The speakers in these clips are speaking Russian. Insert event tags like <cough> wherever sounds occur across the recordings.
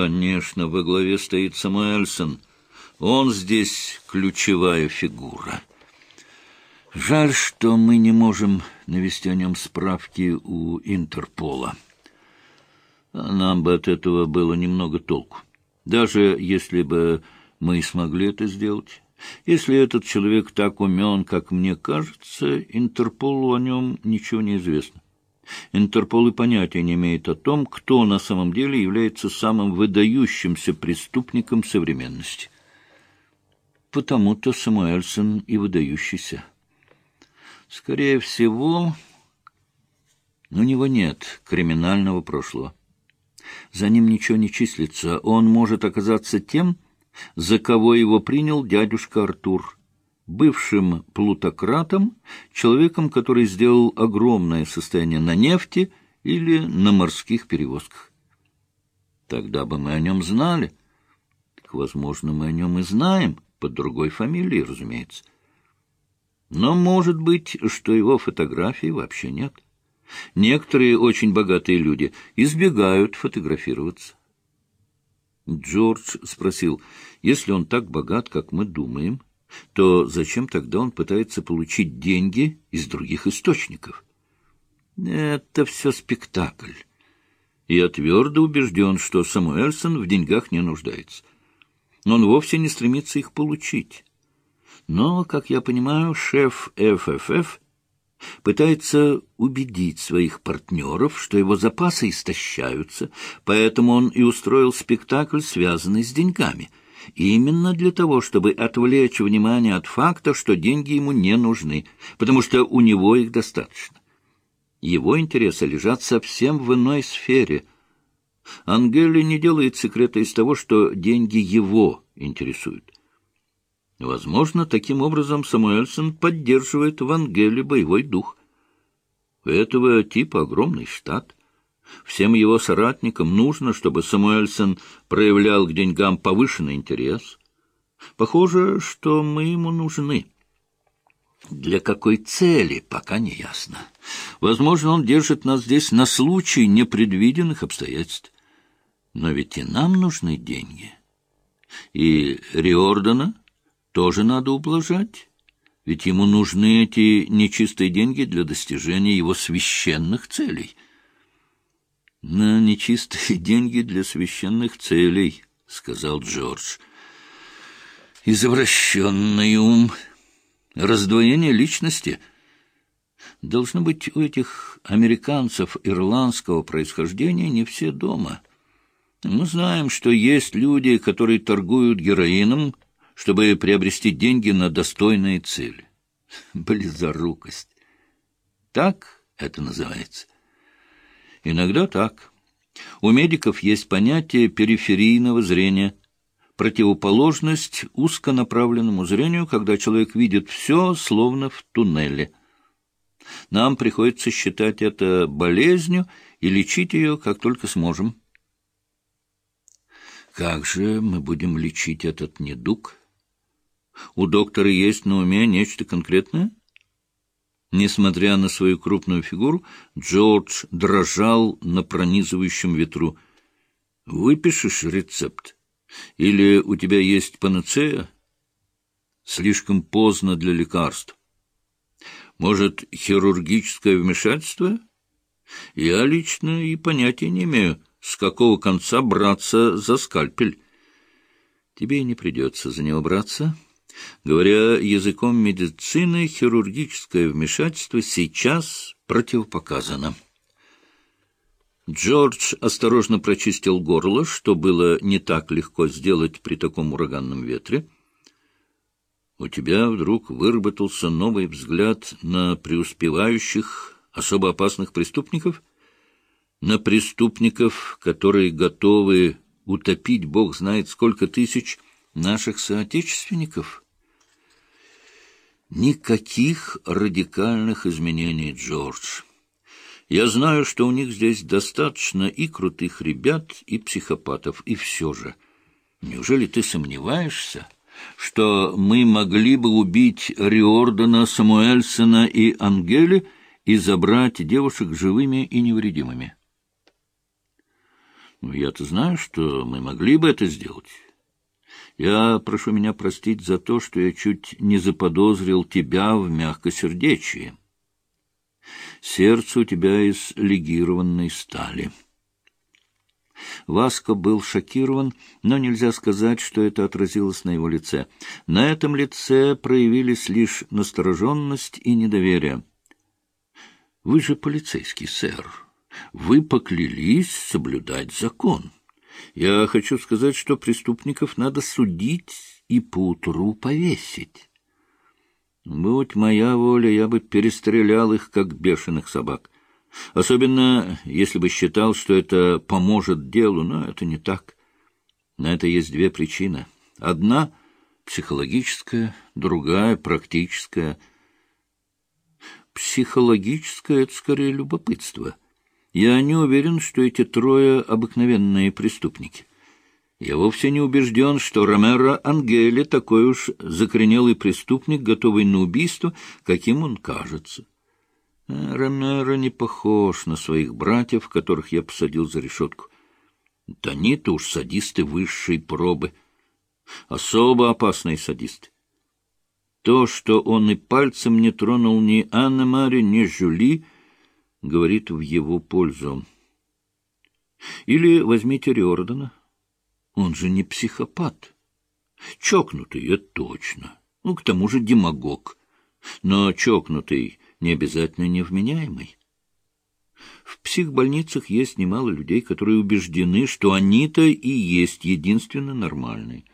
Конечно, во главе стоит Самуэльсон. Он здесь ключевая фигура. Жаль, что мы не можем навести о нем справки у Интерпола. Нам бы от этого было немного толку. Даже если бы мы и смогли это сделать. Если этот человек так умен, как мне кажется, Интерполу о нем ничего не известно. Интерпол и понятия не имеет о том, кто на самом деле является самым выдающимся преступником современности. Потому-то Самуэльсон и выдающийся. Скорее всего, у него нет криминального прошлого. За ним ничего не числится. Он может оказаться тем, за кого его принял дядюшка Артур, бывшим плутократом, человеком, который сделал огромное состояние на нефти или на морских перевозках. Тогда бы мы о нем знали. Так, возможно, мы о нем и знаем, под другой фамилией, разумеется. Но может быть, что его фотографии вообще нет. Некоторые очень богатые люди избегают фотографироваться. Джордж спросил, если он так богат, как мы думаем, то зачем тогда он пытается получить деньги из других источников? Это все спектакль. Я твердо убежден, что Самуэльсон в деньгах не нуждается. Он вовсе не стремится их получить. Но, как я понимаю, шеф ФФФ пытается убедить своих партнеров, что его запасы истощаются, поэтому он и устроил спектакль, связанный с деньгами. Именно для того, чтобы отвлечь внимание от факта, что деньги ему не нужны, потому что у него их достаточно. Его интересы лежат совсем в иной сфере. Ангели не делает секрета из того, что деньги его интересуют. Возможно, таким образом Самуэльсон поддерживает в Ангеле боевой дух. У этого типа огромный штат. Всем его соратникам нужно, чтобы Самуэльсон проявлял к деньгам повышенный интерес. Похоже, что мы ему нужны. Для какой цели, пока не ясно. Возможно, он держит нас здесь на случай непредвиденных обстоятельств. Но ведь и нам нужны деньги. И Риордана тоже надо ублажать, ведь ему нужны эти нечистые деньги для достижения его священных целей. «На нечистые <laughs> деньги для священных целей», — сказал Джордж. «Извращенный ум, раздвоение личности». Должно быть, у этих американцев ирландского происхождения не все дома. Мы знаем, что есть люди, которые торгуют героином, чтобы приобрести деньги на достойные цели. <laughs> Близорукость. Так это называется. Иногда так. У медиков есть понятие периферийного зрения, противоположность узконаправленному зрению, когда человек видит все, словно в туннеле. Нам приходится считать это болезнью и лечить ее, как только сможем. Как же мы будем лечить этот недуг? У доктора есть на уме нечто конкретное? Несмотря на свою крупную фигуру, Джордж дрожал на пронизывающем ветру. «Выпишешь рецепт? Или у тебя есть панацея?» «Слишком поздно для лекарств. Может, хирургическое вмешательство?» «Я лично и понятия не имею, с какого конца браться за скальпель. Тебе не придется за него браться». Говоря языком медицины, хирургическое вмешательство сейчас противопоказано. Джордж осторожно прочистил горло, что было не так легко сделать при таком ураганном ветре. У тебя вдруг выработался новый взгляд на преуспевающих, особо опасных преступников? На преступников, которые готовы утопить, бог знает сколько тысяч, наших соотечественников? Никаких радикальных изменений, Джордж. Я знаю, что у них здесь достаточно и крутых ребят, и психопатов, и все же. Неужели ты сомневаешься, что мы могли бы убить Риордана, Самуэльсона и Ангели и забрать девушек живыми и невредимыми? Ну, я-то знаю, что мы могли бы это сделать. Я прошу меня простить за то, что я чуть не заподозрил тебя в мягкосердечии. Сердце у тебя из легированной стали». Васко был шокирован, но нельзя сказать, что это отразилось на его лице. На этом лице проявились лишь настороженность и недоверие. — Вы же полицейский, сэр. Вы поклялись соблюдать закон. Я хочу сказать, что преступников надо судить и поутру повесить. Будь моя воля, я бы перестрелял их, как бешеных собак. Особенно, если бы считал, что это поможет делу, но это не так. На это есть две причины. Одна — психологическая, другая — практическая. Психологическое — это скорее любопытство. Я не уверен, что эти трое — обыкновенные преступники. Я вовсе не убежден, что Ромеро Ангели такой уж закоренелый преступник, готовый на убийство, каким он кажется. Ромеро не похож на своих братьев, которых я посадил за решетку. Они-то уж садисты высшей пробы. Особо опасные садисты. То, что он и пальцем не тронул ни Анны Мари, ни Жюли, говорит в его пользу. Или возьмите Риордана. Он же не психопат. Чокнутый, это точно. Ну, к тому же демагог. Но чокнутый не обязательно невменяемый. В психбольницах есть немало людей, которые убеждены, что они-то и есть единственно нормальные.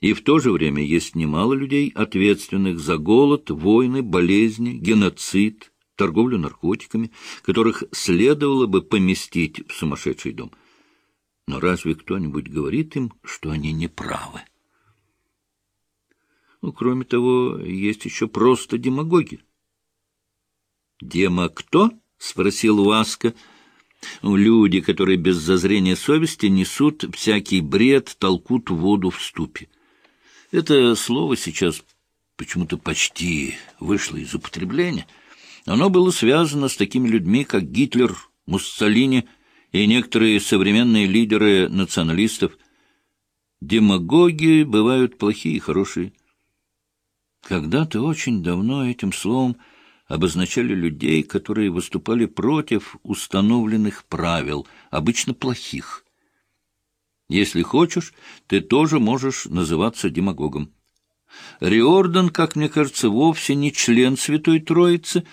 И в то же время есть немало людей, ответственных за голод, войны, болезни, геноцид, торговлю наркотиками, которых следовало бы поместить в сумасшедший дом. Но разве кто-нибудь говорит им, что они не правы? Ну, кроме того, есть еще просто демагоги. «Дема кто?» — спросил Васка. «Люди, которые без зазрения совести несут всякий бред, толкут воду в ступе. Это слово сейчас почему-то почти вышло из употребления. Оно было связано с такими людьми, как Гитлер, Муссолини и некоторые современные лидеры националистов. Демагоги бывают плохие и хорошие. Когда-то очень давно этим словом обозначали людей, которые выступали против установленных правил, обычно плохих. Если хочешь, ты тоже можешь называться демагогом. Риордан, как мне кажется, вовсе не член Святой Троицы,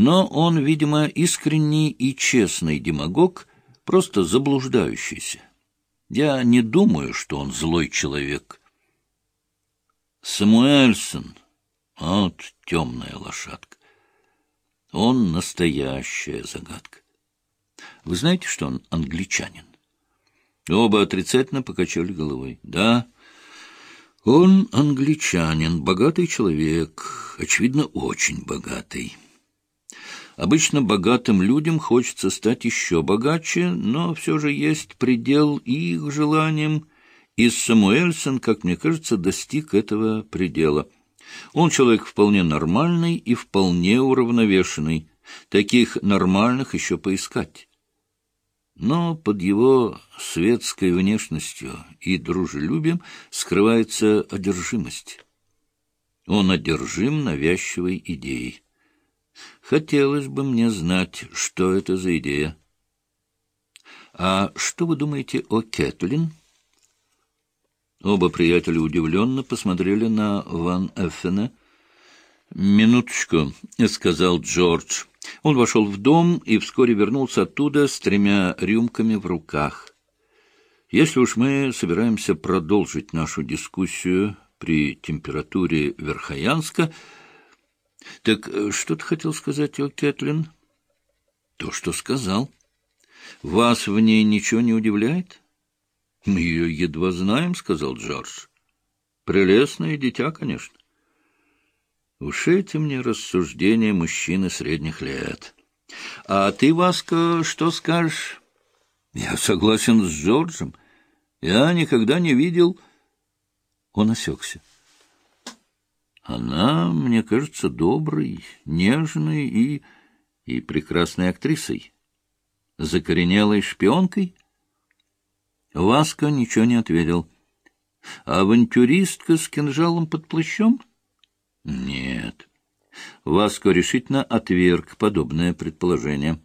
но он, видимо, искренний и честный демагог, просто заблуждающийся. Я не думаю, что он злой человек. Самуэльсон, вот темная лошадка. Он настоящая загадка. Вы знаете, что он англичанин? Оба отрицательно покачали головой. Да, он англичанин, богатый человек, очевидно, очень богатый. Обычно богатым людям хочется стать еще богаче, но все же есть предел их желаниям, и Самуэльсон, как мне кажется, достиг этого предела — он человек вполне нормальный и вполне уравновешенный. Таких нормальных еще поискать. Но под его светской внешностью и дружелюбием скрывается одержимость. Он одержим навязчивой идеей. Хотелось бы мне знать, что это за идея. А что вы думаете о Кэтлин? Оба приятеля удивленно посмотрели на Ван Эффена. «Минуточку», — сказал Джордж. Он вошел в дом и вскоре вернулся оттуда с тремя рюмками в руках. «Если уж мы собираемся продолжить нашу дискуссию при температуре Верхоянска...» «Так что ты хотел сказать о Кэтлин?» «То, что сказал. Вас в ней ничего не удивляет?» — Мы ее едва знаем, — сказал Джордж. — Прелестное дитя, конечно. Уж эти мне рассуждения мужчины средних лет. А ты, Васка, что скажешь? Я согласен с Джорджем. Я никогда не видел... Он осекся. Она, мне кажется, доброй, нежной и... и прекрасной актрисой. Закоренелой шпионкой — Васко ничего не ответил. «Авантюристка с кинжалом под плащом?» «Нет». Васко решительно отверг подобное предположение.